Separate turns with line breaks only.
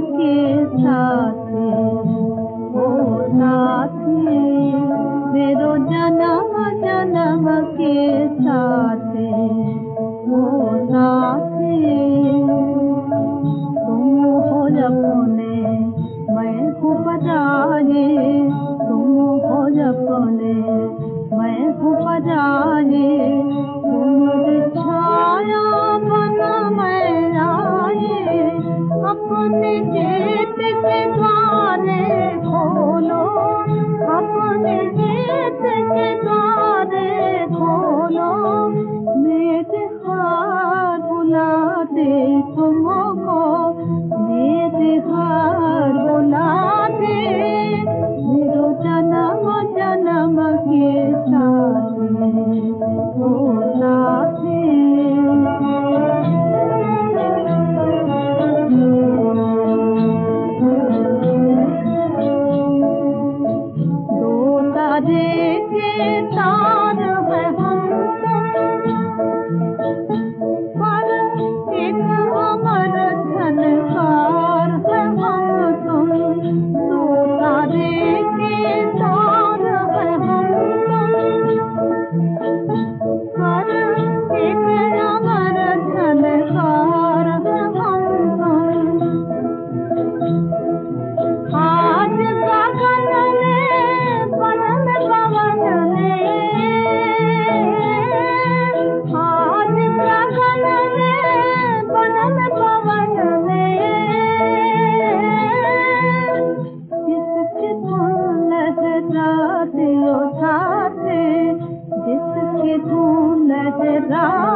के साथ मेरो जन्म जन्म के साथ। अपने के द्वारे खोलो अपने जेत के राम